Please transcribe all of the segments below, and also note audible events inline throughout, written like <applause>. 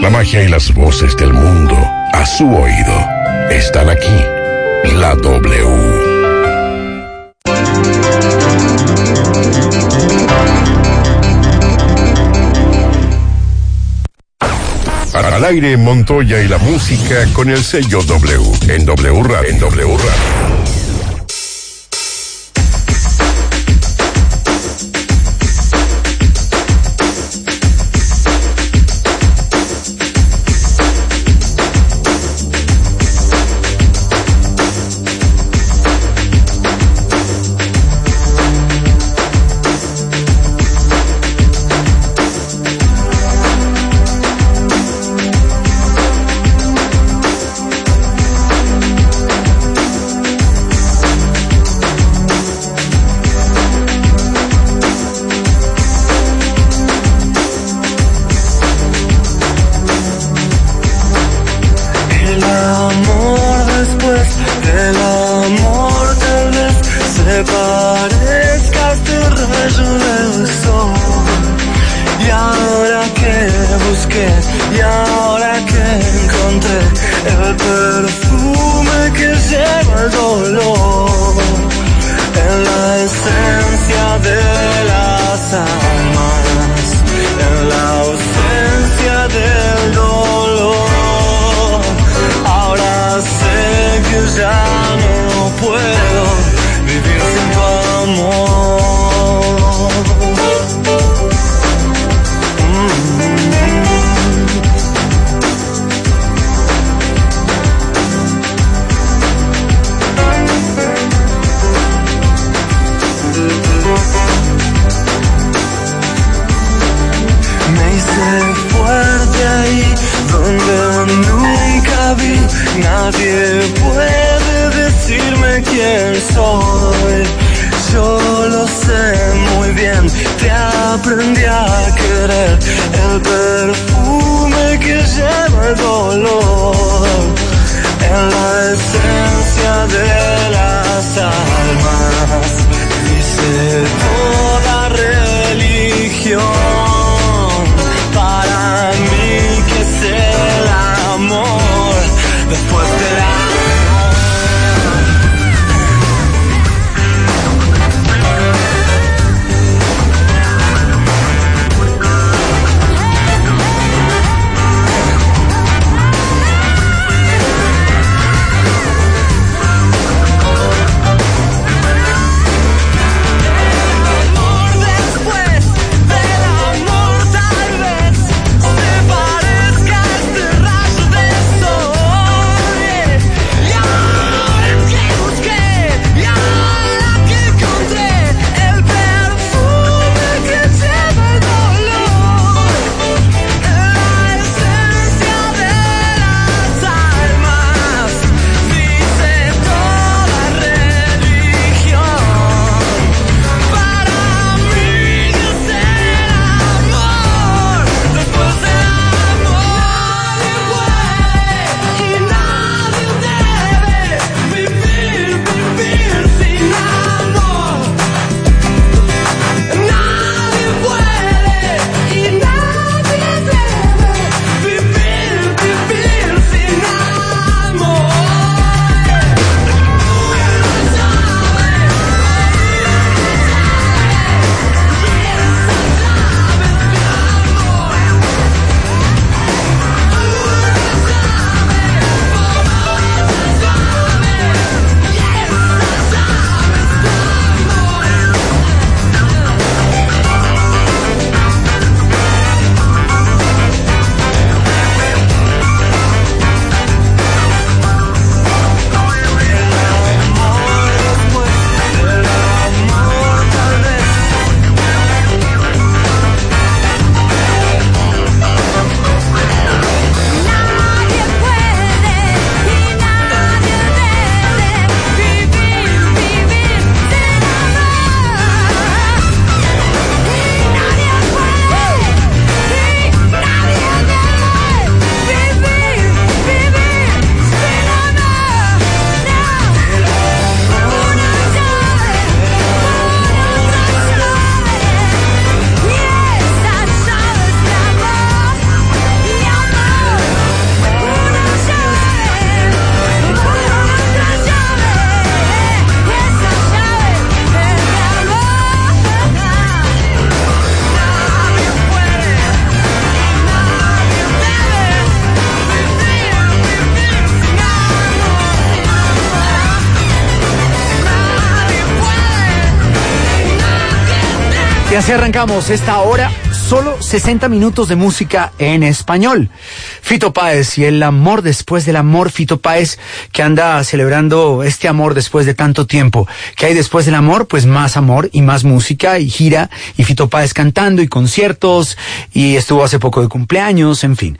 La magia y las voces del mundo a su oído están aquí. La W. Al aire Montoya y la música con el sello W en W Radio. En W Radio. aprendí el perfume que lleva el dolor. En la así arrancamos esta hora, solo 60 minutos de música en español. Fito Páez y el amor después del amor, Fito Páez que anda celebrando este amor después de tanto tiempo. ¿Qué hay después del amor? Pues más amor y más música y gira y Fito Páez cantando y conciertos y estuvo hace poco de cumpleaños, en fin.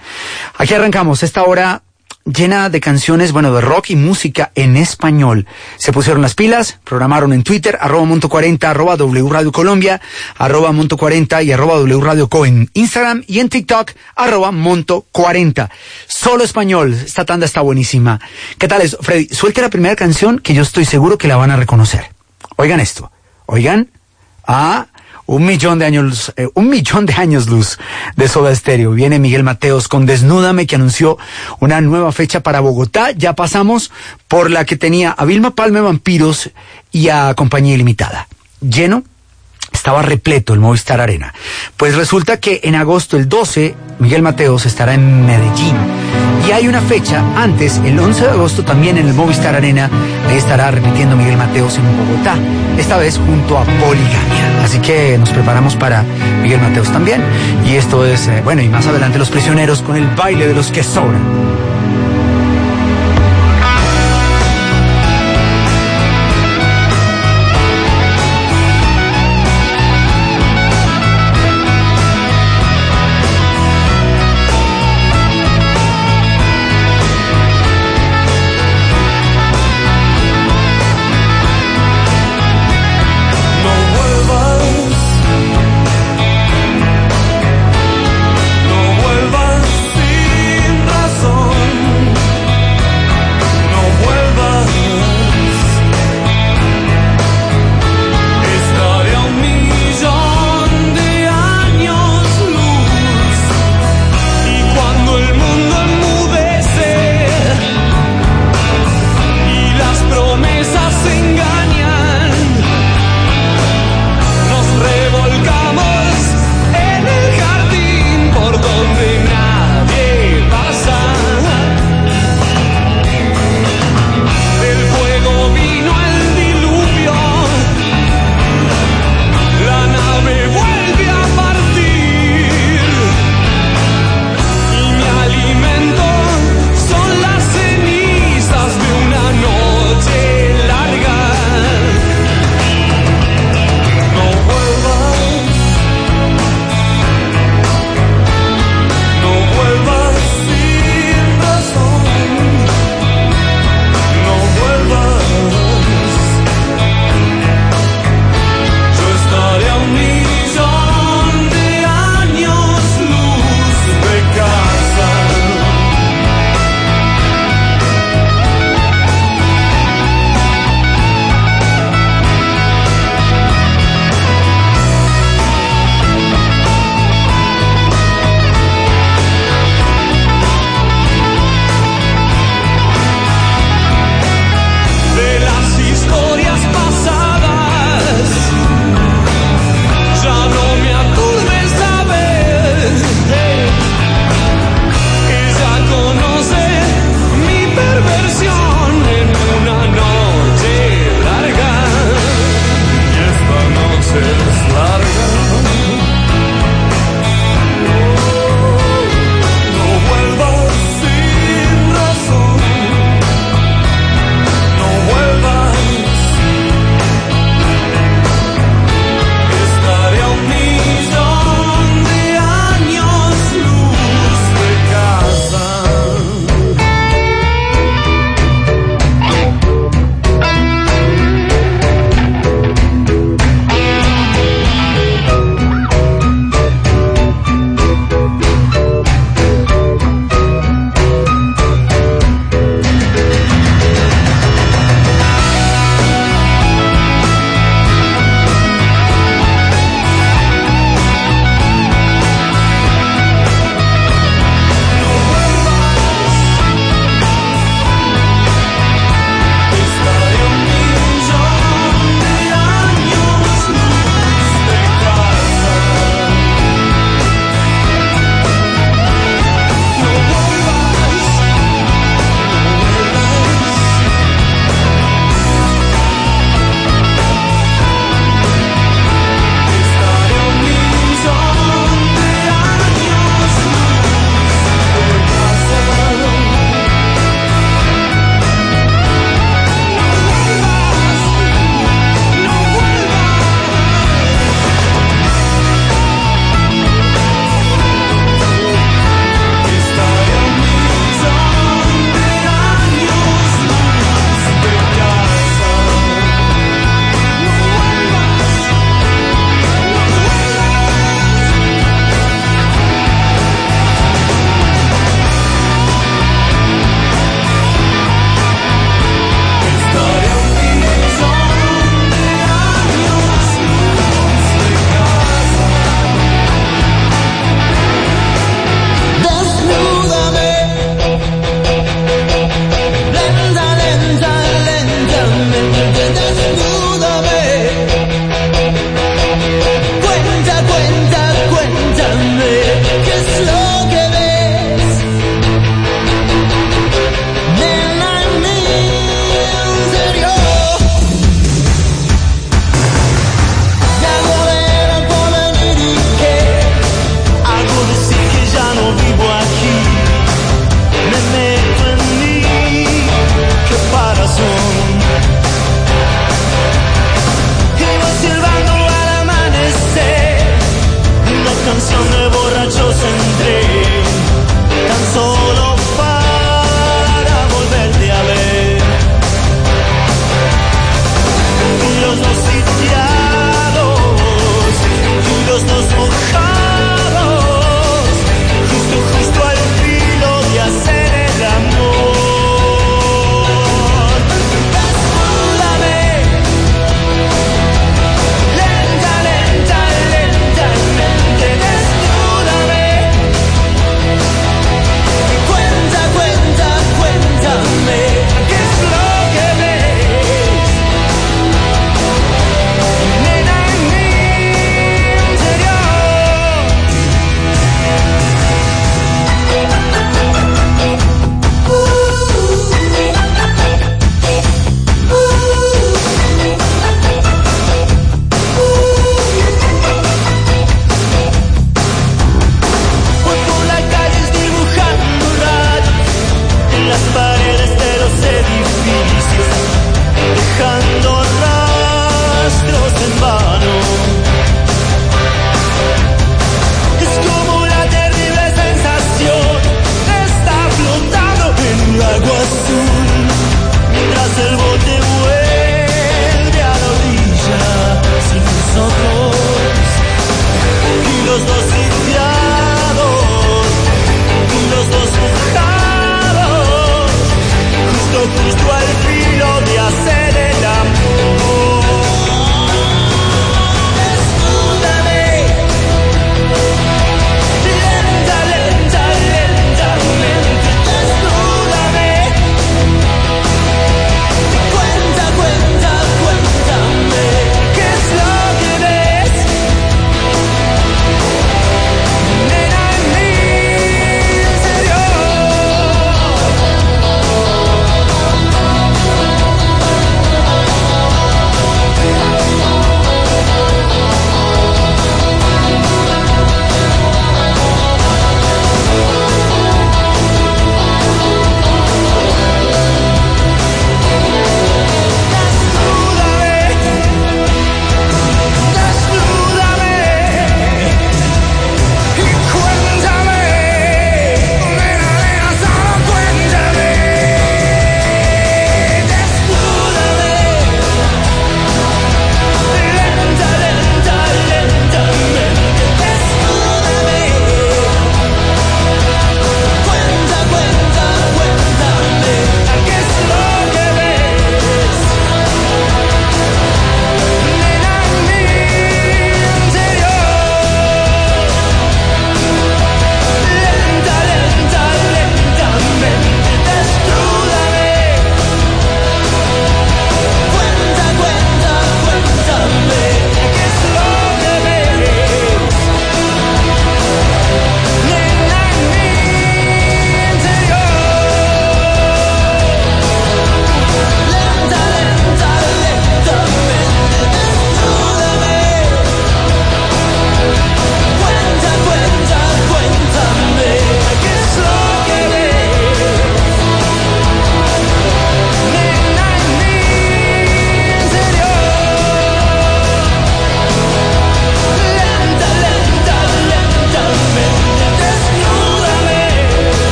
Aquí arrancamos esta hora llena de canciones, bueno, de rock y música en español. Se pusieron las pilas, programaron en Twitter, arroba Monto 40, arroba W Radio Colombia, arroba Monto 40 y arroba W Radio Co en Instagram y en TikTok, arroba Monto 40. Solo español, esta tanda está buenísima. ¿Qué tal es? Freddy, suelte la primera canción que yo estoy seguro que la van a reconocer. Oigan esto, oigan. Ah, un millón de años, eh, un millón de años luz de Soda Stereo. Viene Miguel Mateos con Desnúdame que anunció una nueva fecha para Bogotá. Ya pasamos por la que tenía a Vilma Palme Vampiros y a Compañía Ilimitada. Lleno estaba repleto el Movistar Arena. Pues resulta que en agosto, el 12, Miguel Mateos estará en Medellín. Y hay una fecha antes, el 11 de agosto, también en el Movistar Arena, estará repitiendo Miguel Mateos en Bogotá, esta vez junto a Poligamia. Así que nos preparamos para Miguel Mateos también. Y esto es, eh, bueno, y más adelante Los Prisioneros con el baile de los que sobran.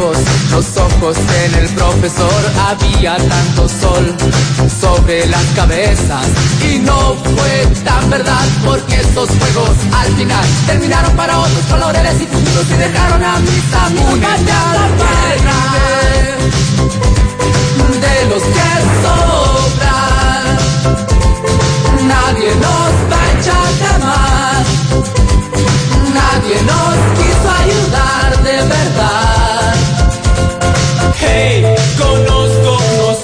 Consejos, los ojos en el profesor, había tanto sol sobre las cabezas y no fue tan verdad porque estos juegos al final terminaron para otros colores y futuros y dejaron a mis amigos mañana de los que sobran. Nadie nos va a echar de más. Nadie nos quiso ayudar de verdad. Hey, conozco unos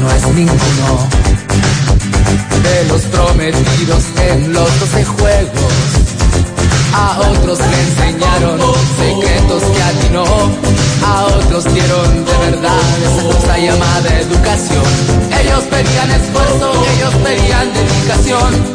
no es ninguno de los prometidos en los doce juegos. A otros le enseñaron secretos que a ti no, a otros dieron de verdad esa llamada educación. Ellos pedían esfuerzo, ellos pedían dedicación.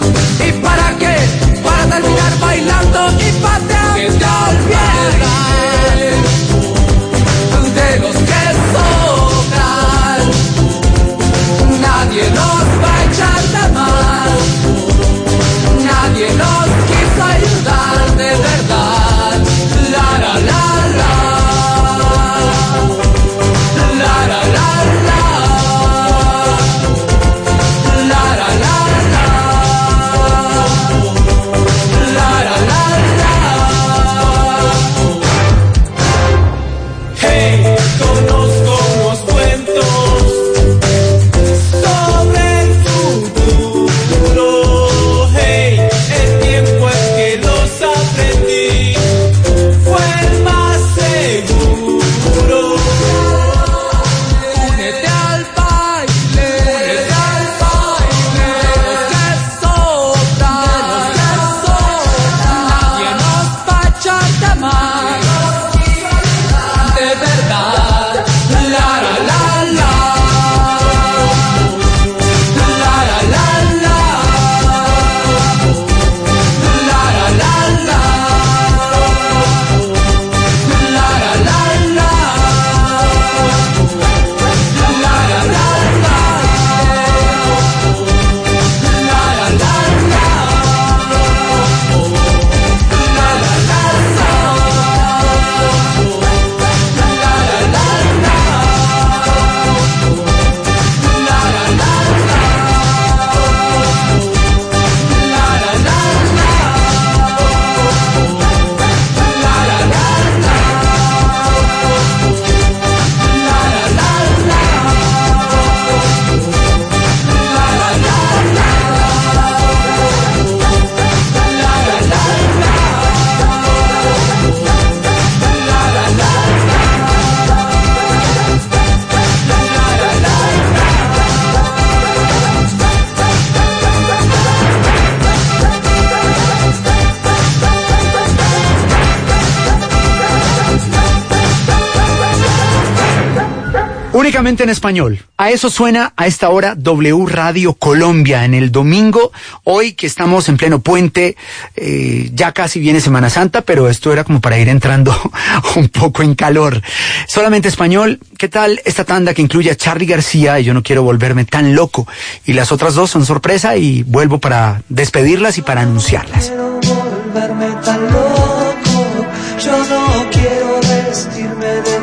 Únicamente en español. A eso suena a esta hora W Radio Colombia en el domingo. Hoy que estamos en pleno puente, eh, ya casi viene Semana Santa, pero esto era como para ir entrando <laughs> un poco en calor. Solamente español. ¿Qué tal esta tanda que incluye a Charlie García y yo no quiero volverme tan loco? Y las otras dos son sorpresa y vuelvo para despedirlas y para anunciarlas. quiero volverme tan loco, yo no quiero vestirme de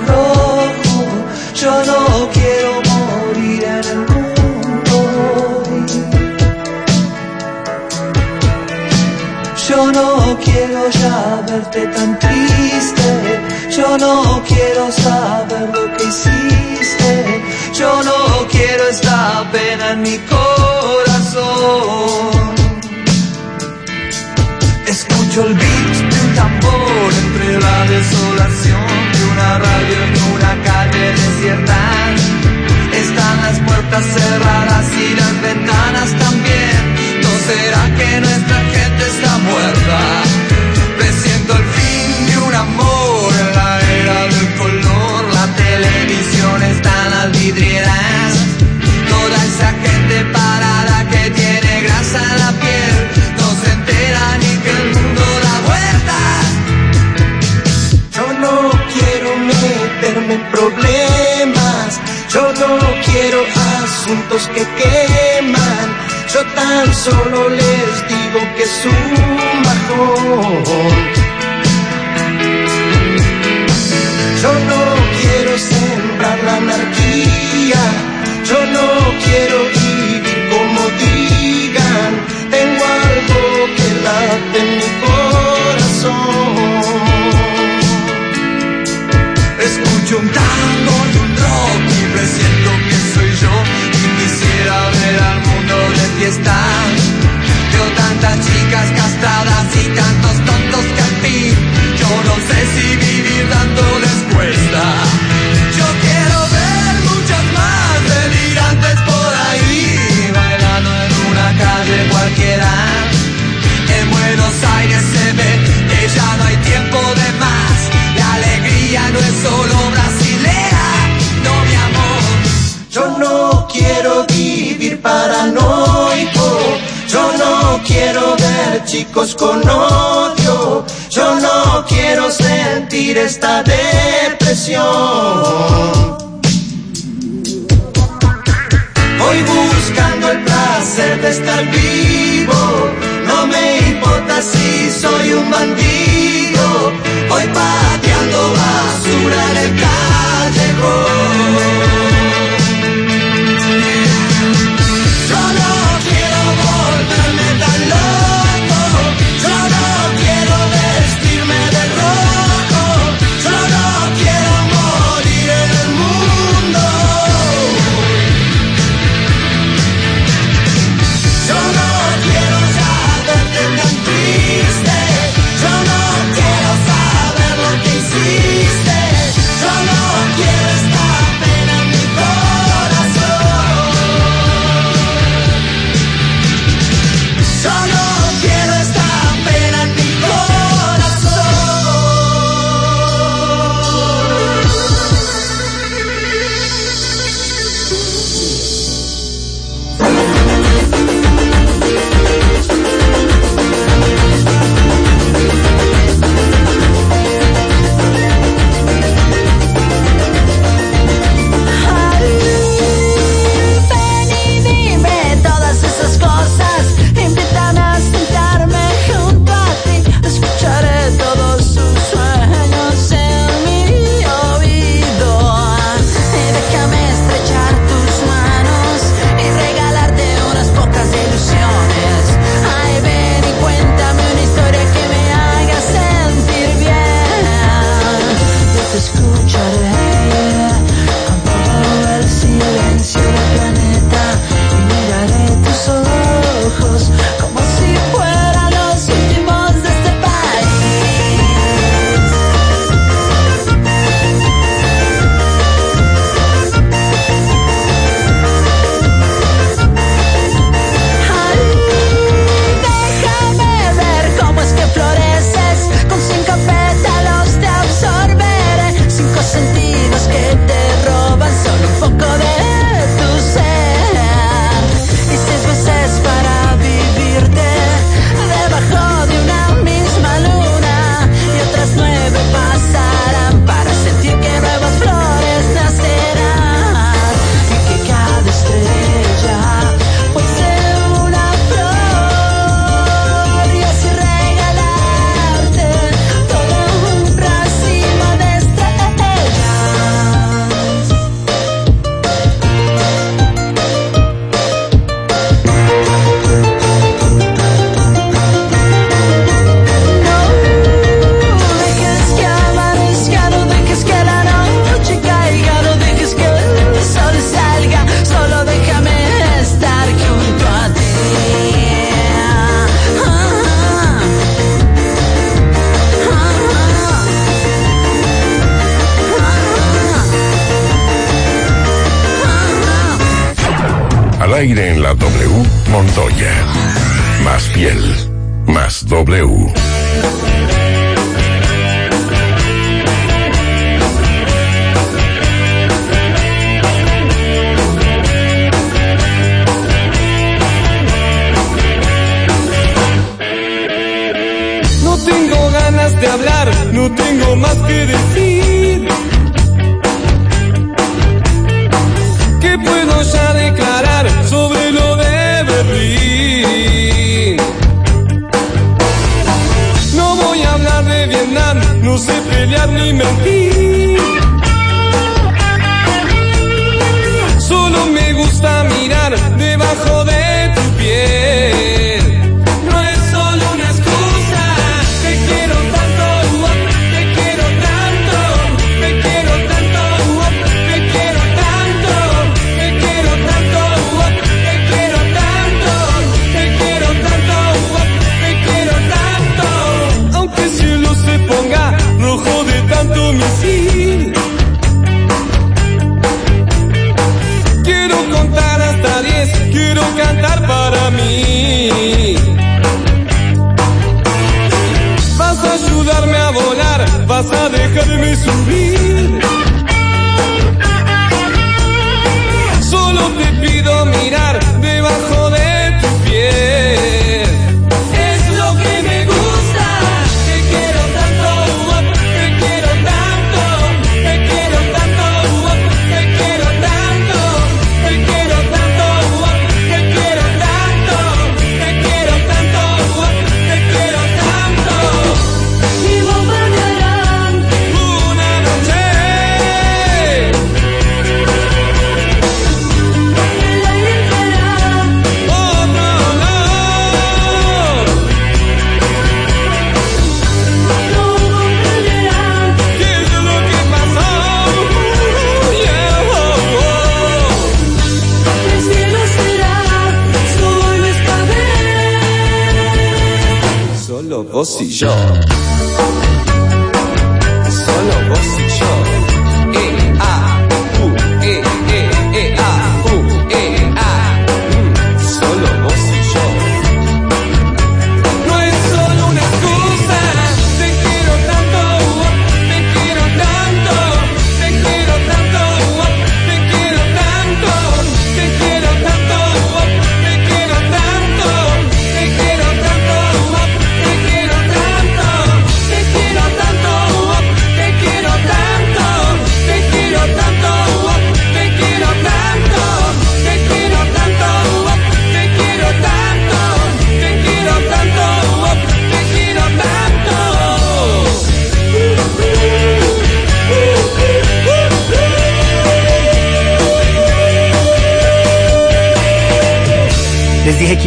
yo no quiero morir en el mundo. Yo no quiero ya verte tan triste, yo no quiero saber lo que hiciste, yo no quiero esta pena en mi corazón. Escucho el beat de un tambor entre la desolación de una radio en una calle desierta. Están las puertas cerradas y las ventanas también. ¿No será que nuestra gente está muerta? Presiento el fin de un amor en la era del color. La televisión está en las vidrieras. Que queman, yo tan solo les digo que es un bajón. Yo no quiero sembrar la anarquía, yo no quiero vivir como digan, tengo algo que late en mi corazón. Escucho un tango y un rock y presiento fiesta. Veo tantas chicas castradas y tantos tontos que al fin yo no sé si vivir dándoles cuesta. Yo quiero ver muchas más delirantes por ahí bailando en una calle cualquiera. En Buenos Aires se ve que ya no hay tiempo Yo no quiero ver chicos con odio. Yo no quiero sentir esta depresión. Voy buscando el placer de estar vivo. No me importa si soy un bandido. Voy pateando basura en el callejón.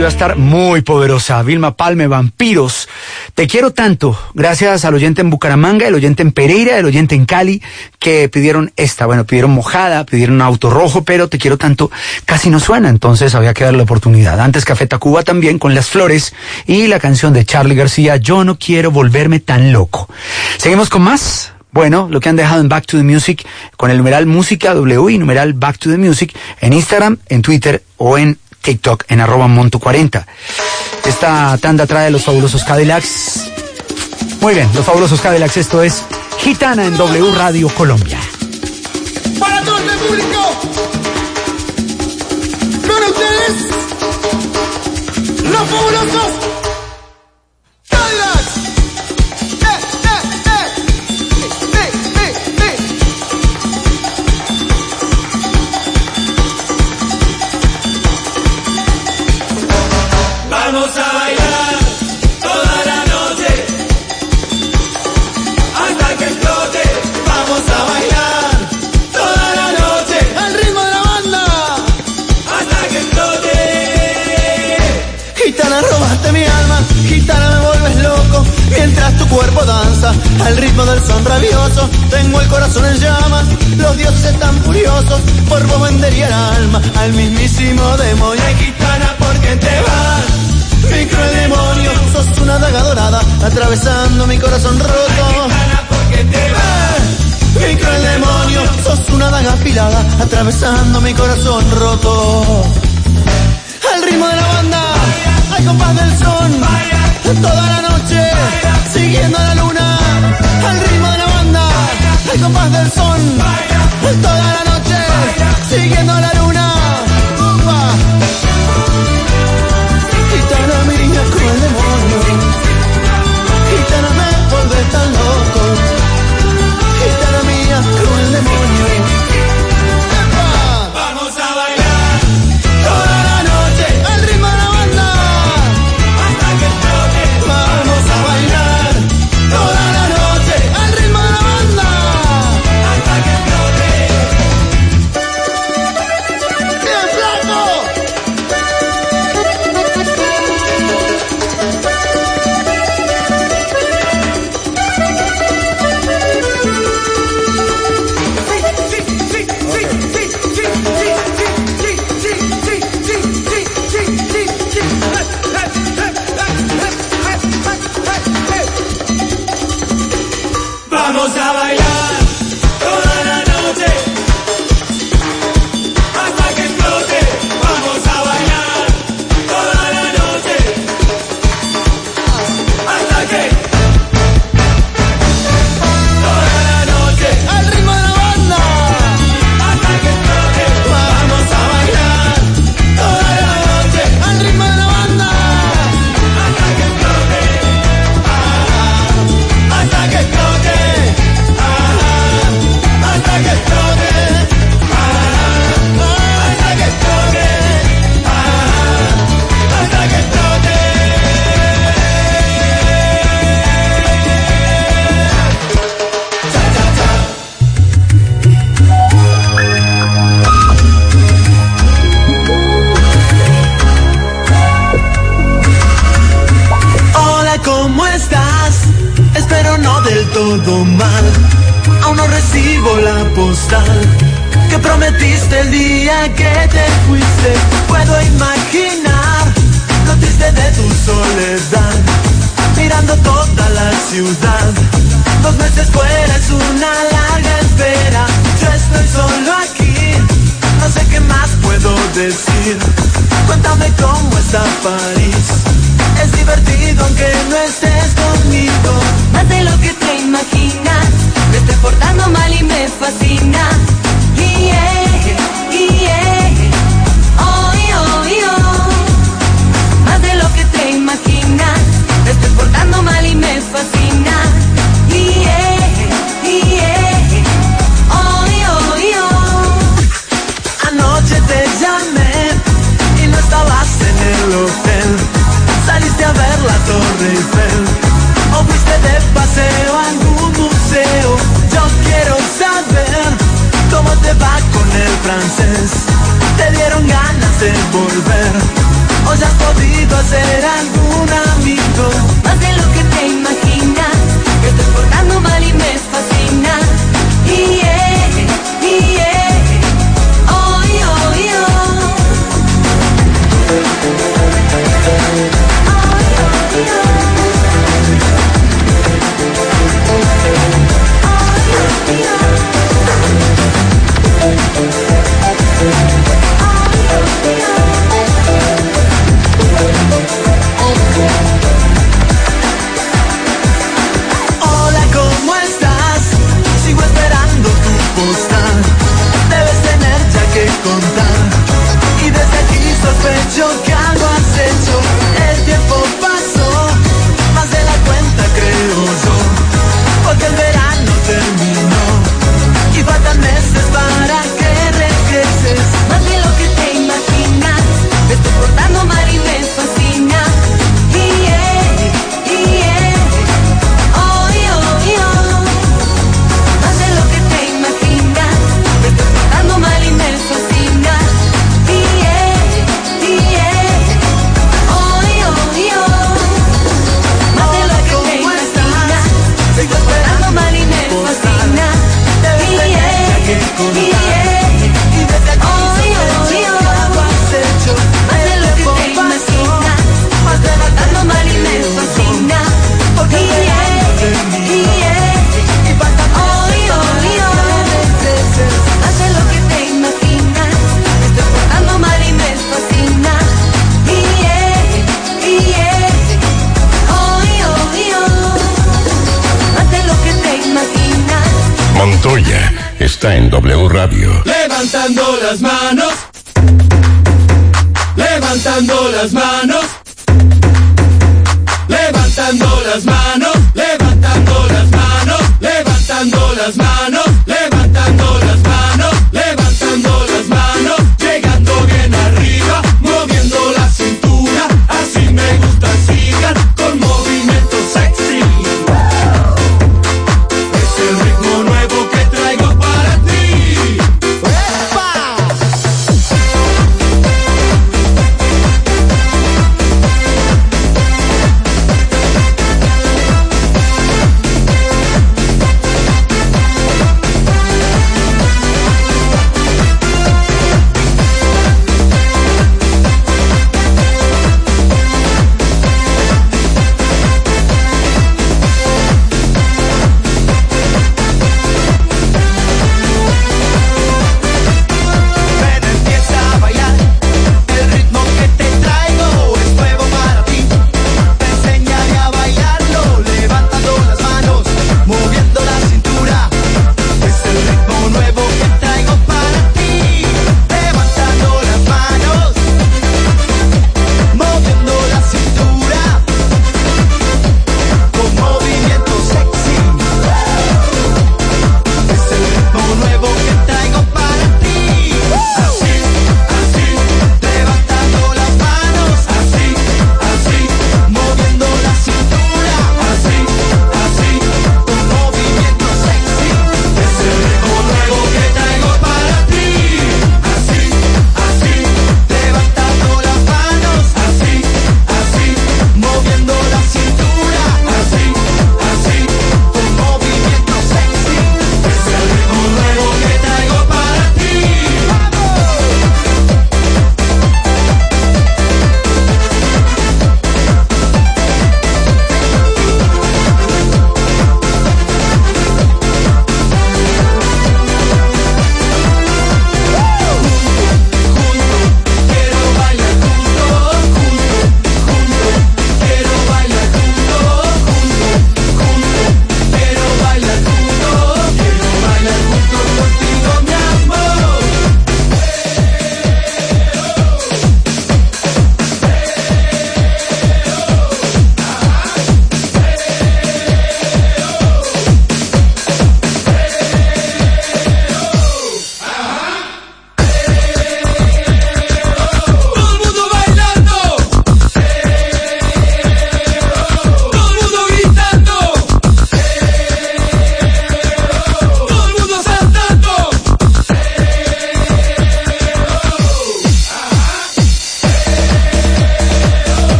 Iba a estar muy poderosa. Vilma Palme, Vampiros. Te quiero tanto. Gracias al oyente en Bucaramanga, el oyente en Pereira, el oyente en Cali, que pidieron esta. Bueno, pidieron mojada, pidieron auto rojo, pero te quiero tanto. Casi no suena, entonces había que darle la oportunidad. Antes Café Tacuba también con Las Flores y la canción de Charlie García, Yo no quiero volverme tan loco. Seguimos con más. Bueno, lo que han dejado en Back to the Music con el numeral Música W y numeral Back to the Music en Instagram, en Twitter o en TikTok en arroba monto40. Esta tanda trae los fabulosos Cadillacs. Muy bien, los fabulosos Cadillacs, esto es Gitana en W Radio Colombia. para todo el público. Con ustedes, los fabulosos. mientras tu cuerpo danza al ritmo del son rabioso. Tengo el corazón en llamas, los dioses tan furiosos por vos vendería el alma al mismísimo demonio. Ay, gitana, ¿por qué te vas? Mi cruel demonio, sos una daga dorada atravesando mi corazón roto. Ay, gitana, ¿por qué te vas? Mi cruel demonio, sos una daga afilada atravesando mi corazón roto. Al ritmo de la banda, al compás del son. Vaya toda la noche, siguiendo la luna, al ritmo de la banda, al compás del son, toda la noche, siguiendo la luna.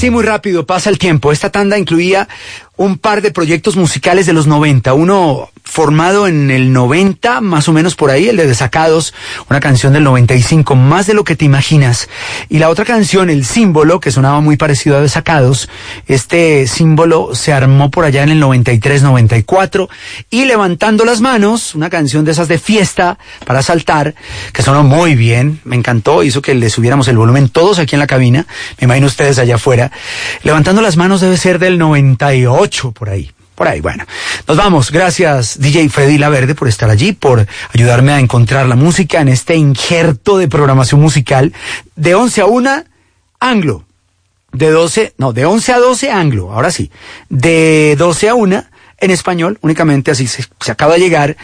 Así muy rápido pasa el tiempo. Esta tanda incluía un par de proyectos musicales de los 90. Uno formado en el 90, más o menos por ahí, el de Desacados, una canción del 95, más de lo que te imaginas. Y la otra canción, El Símbolo, que sonaba muy parecido a Desacados, este símbolo se armó por allá en el 93-94. Y Levantando las Manos, una canción de esas de fiesta para saltar, que sonó muy bien, me encantó, hizo que le subiéramos el volumen todos aquí en la cabina, me imagino ustedes allá afuera. Levantando las Manos debe ser del 98 por ahí. Por ahí, bueno. Nos vamos. Gracias, DJ Freddy Laverde, por estar allí, por ayudarme a encontrar la música en este injerto de programación musical. De 11 a 1, anglo. De 12, no, de 11 a 12, anglo. Ahora sí. De 12 a 1, en español, únicamente así se, acaba de llegar.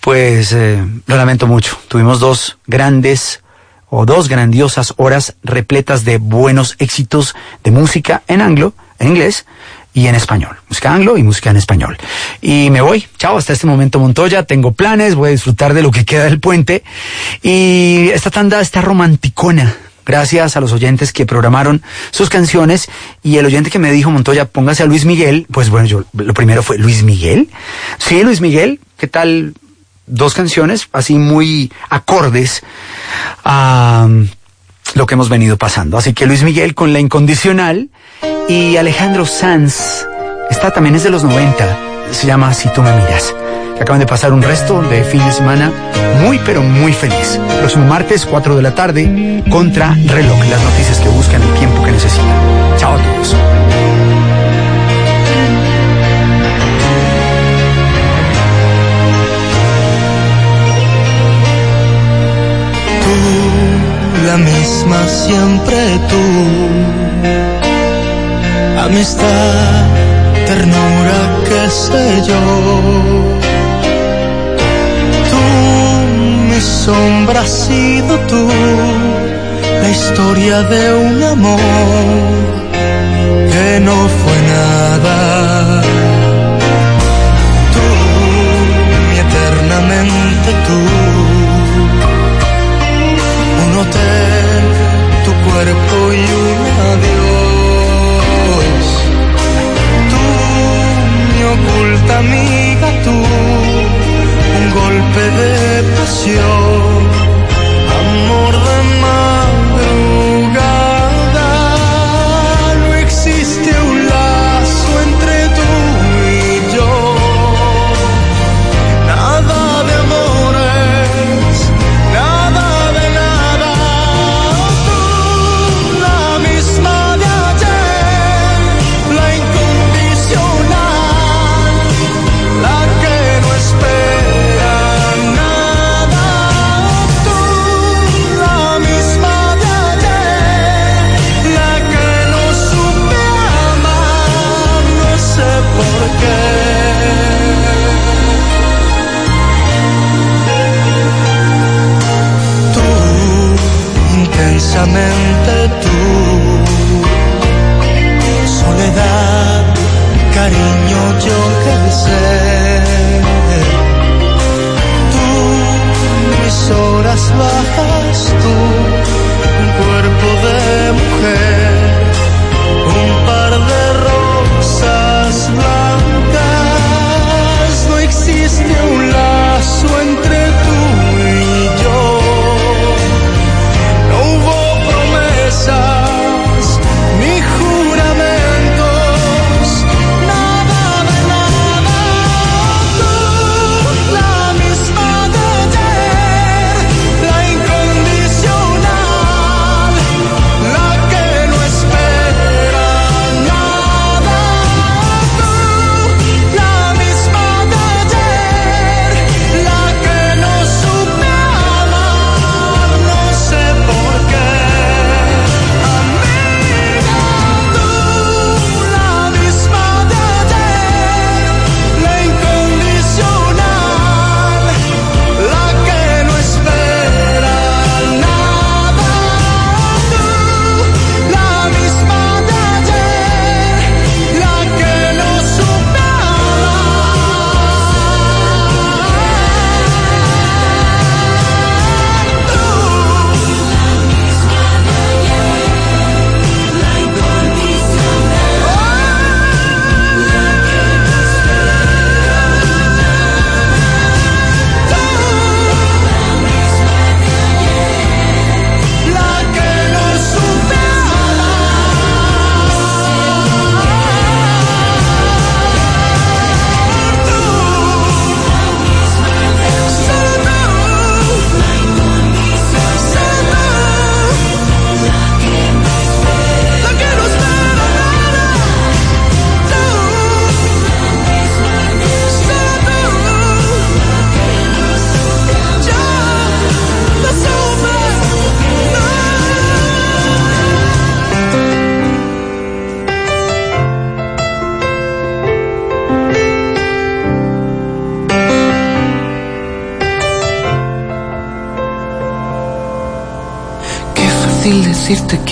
Pues eh, lo lamento mucho. Tuvimos dos grandes o dos grandiosas horas repletas de buenos éxitos de música en anglo, en inglés y en español. Música anglo y música en español. Y me voy. Chao, hasta este momento Montoya. Tengo planes, voy a disfrutar de lo que queda del puente. Y esta tanda está romanticona. Gracias a los oyentes que programaron sus canciones y el oyente que me dijo, Montoya, póngase a Luis Miguel. Pues bueno, yo lo primero fue Luis Miguel. Sí, Luis Miguel, ¿qué tal? Dos canciones así muy acordes a lo que hemos venido pasando. Así que Luis Miguel con la incondicional y Alejandro Sanz, esta también es de los 90, se llama Si tú me miras. Acaban de pasar un resto de fin de semana muy pero muy feliz. Próximo martes, 4 de la tarde, contra reloj, las noticias que buscan el tiempo que necesitan. Chao a todos. Tú, la misma siempre tú. Amistad, ternura, qué sé yo. Tú, mi sombra has sido tú. La historia de un amor que no fue nada. Tú, mi eternamente tú un hotel, tu cuerpo oculta amiga, tú, un golpe de pasión, amor de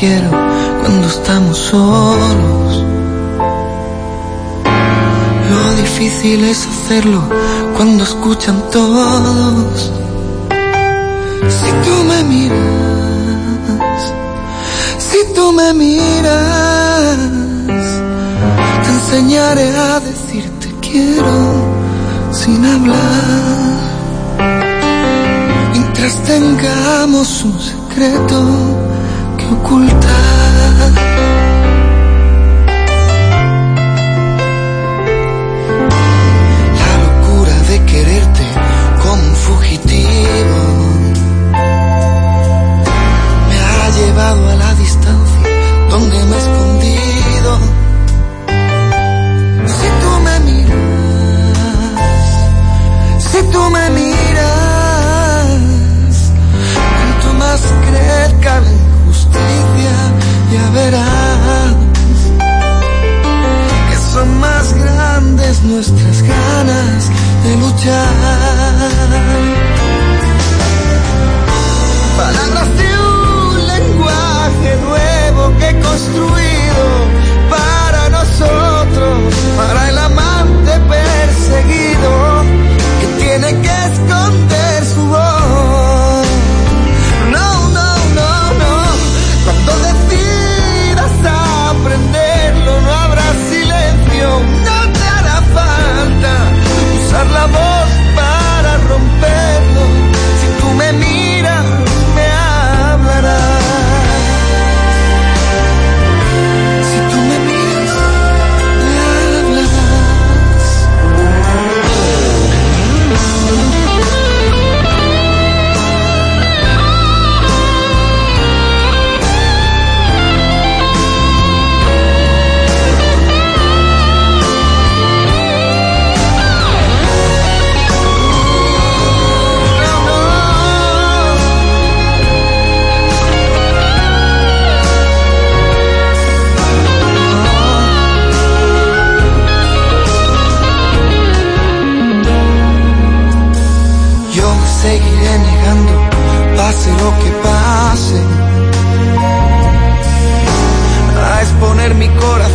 quiero cuando estamos solos. Lo difícil es hacerlo cuando escuchan todos. Si tú me miras, si tú me miras, te enseñaré a decirte quiero sin hablar. Mientras tengamos un secreto ocultar.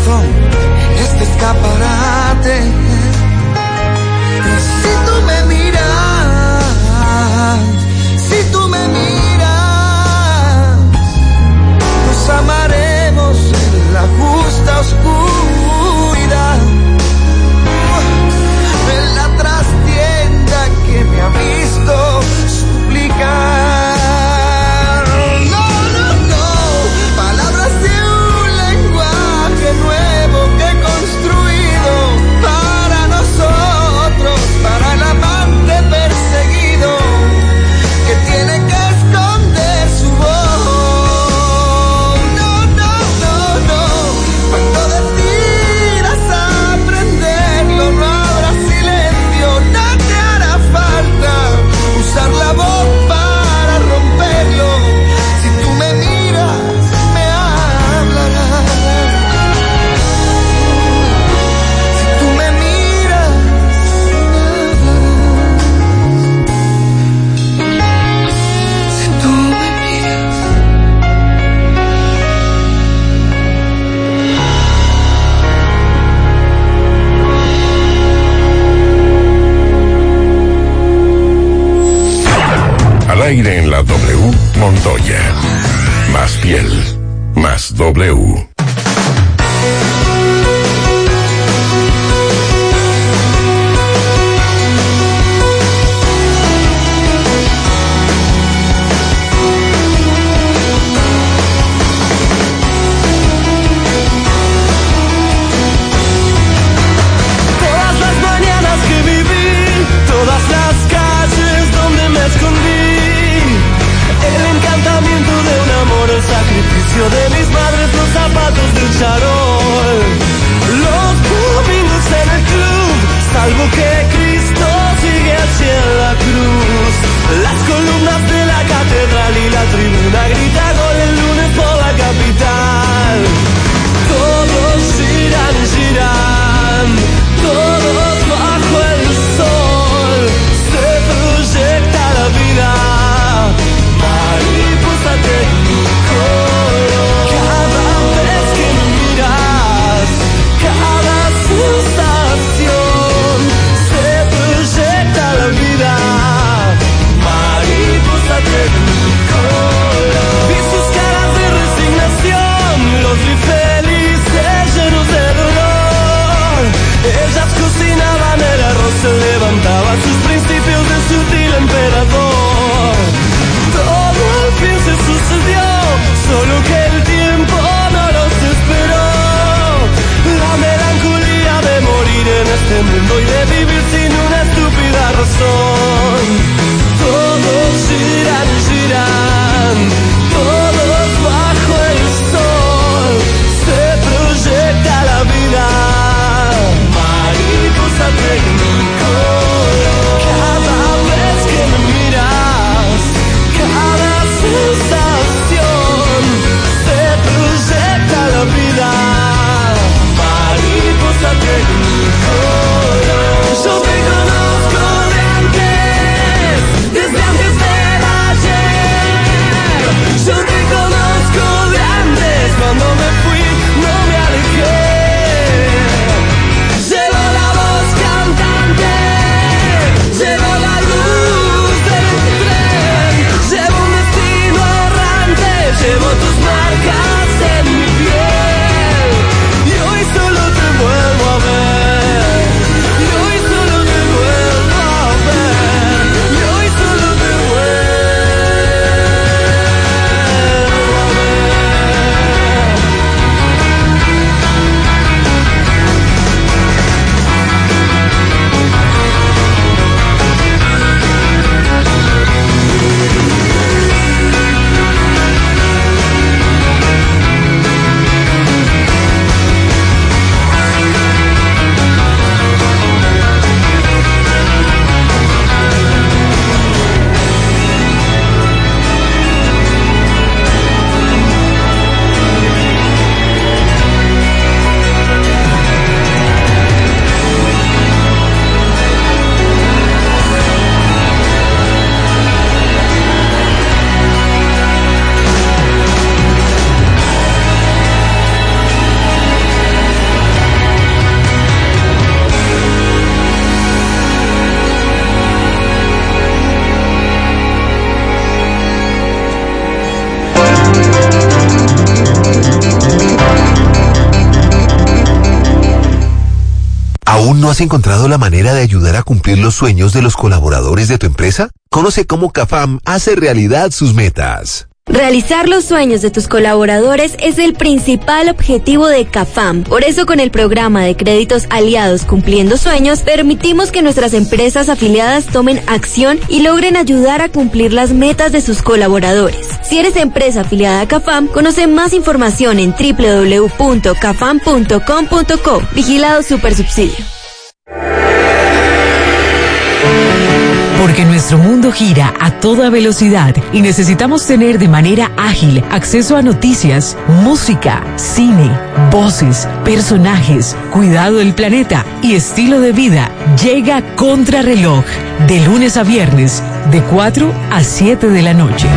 phone has encontrado la manera de ayudar a cumplir los sueños de los colaboradores de tu empresa? Conoce cómo CAFAM hace realidad sus metas. Realizar los sueños de tus colaboradores es el principal objetivo de CAFAM. Por eso con el programa de créditos aliados Cumpliendo Sueños, permitimos que nuestras empresas afiliadas tomen acción y logren ayudar a cumplir las metas de sus colaboradores. Si eres empresa afiliada a CAFAM, conoce más información en www.cafam.com.co. Vigilado Supersubsidio. Porque nuestro mundo gira a toda velocidad y necesitamos tener de manera ágil acceso a noticias, música, cine, voces, personajes, cuidado del planeta y estilo de vida. Llega Contrarreloj de lunes a viernes de 4 a 7 de la noche.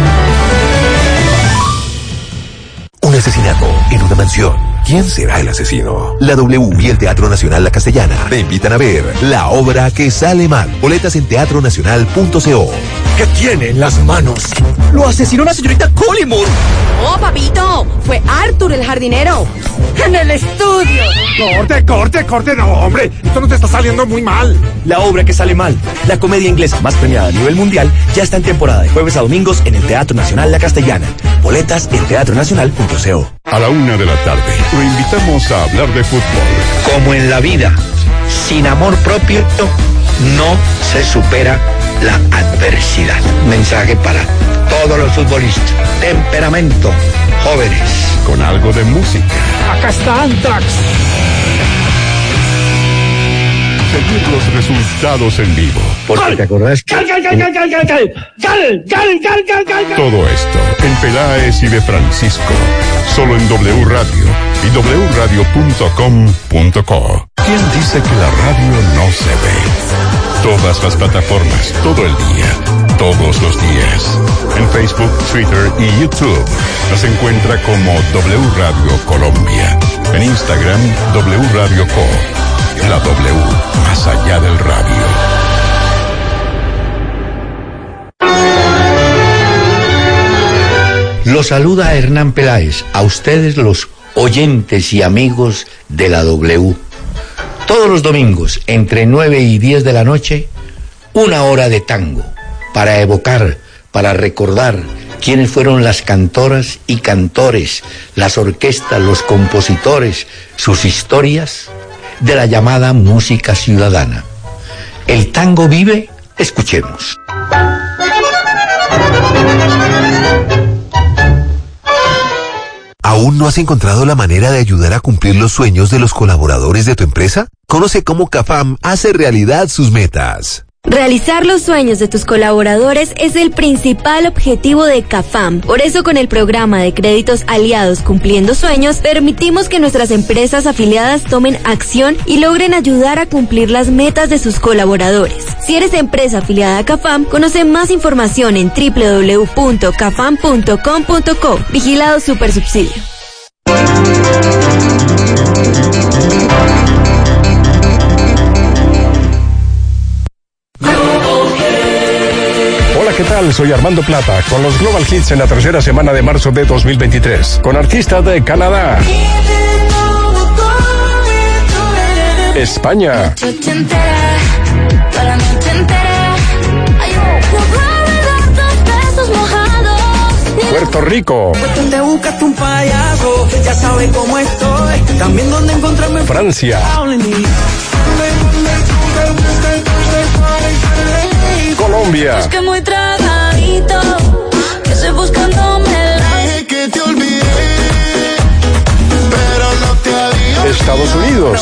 Un asesinato en una mansión. ¿Quién será el asesino? La W y el Teatro Nacional La Castellana te invitan a ver la obra que sale mal. Boletas en teatronacional.co. ¿Qué tiene en las manos? Lo asesinó la señorita Collymore. Oh, papito, fue Arthur el jardinero. En el estudio. Corte, corte, corte, no, hombre. Esto no te está saliendo muy mal. La obra que sale mal, la comedia inglesa más premiada a nivel mundial, ya está en temporada de jueves a domingos en el Teatro Nacional La Castellana. Boletas en teatronacional.co. A la una de la tarde, lo invitamos a hablar de fútbol. Como en la vida, sin amor propio no se supera la adversidad. Mensaje para todos los futbolistas. Temperamento, jóvenes. Con algo de música. Acá está Antrax. Seguir los resultados en vivo. Porque te acordás que... Todo esto en Peláez y de Francisco. Solo en W Radio y wradio.com.co. ¿Quién dice que la radio no se ve? Todas las plataformas, todo el día, todos los días. En Facebook, Twitter y YouTube nos encuentra como W Radio Colombia. En Instagram, W Radio Co. La W, más allá del radio. Lo saluda Hernán Peláez, a ustedes los oyentes y amigos de la W. Todos los domingos, entre 9 y 10 de la noche, una hora de tango, para evocar, para recordar quiénes fueron las cantoras y cantores, las orquestas, los compositores, sus historias, de la llamada música ciudadana. El tango vive, escuchemos. ¿Aún no has encontrado la manera de ayudar a cumplir los sueños de los colaboradores de tu empresa? Conoce cómo CAFAM hace realidad sus metas. Realizar los sueños de tus colaboradores es el principal objetivo de CAFAM. Por eso con el programa de créditos aliados cumpliendo sueños, permitimos que nuestras empresas afiliadas tomen acción y logren ayudar a cumplir las metas de sus colaboradores. Si eres empresa afiliada a CAFAM, conoce más información en www.cafam.com.co. Vigilado Supersubsidio. Tal? Soy Armando Plata con los Global Hits en la tercera semana de marzo de 2023 con artistas de Canadá, España, Puerto Rico, encontrarme. Francia, Colombia, Es que muy tragadito, que estoy buscándome la que te olvidé, pero no te adiós. Estados Unidos,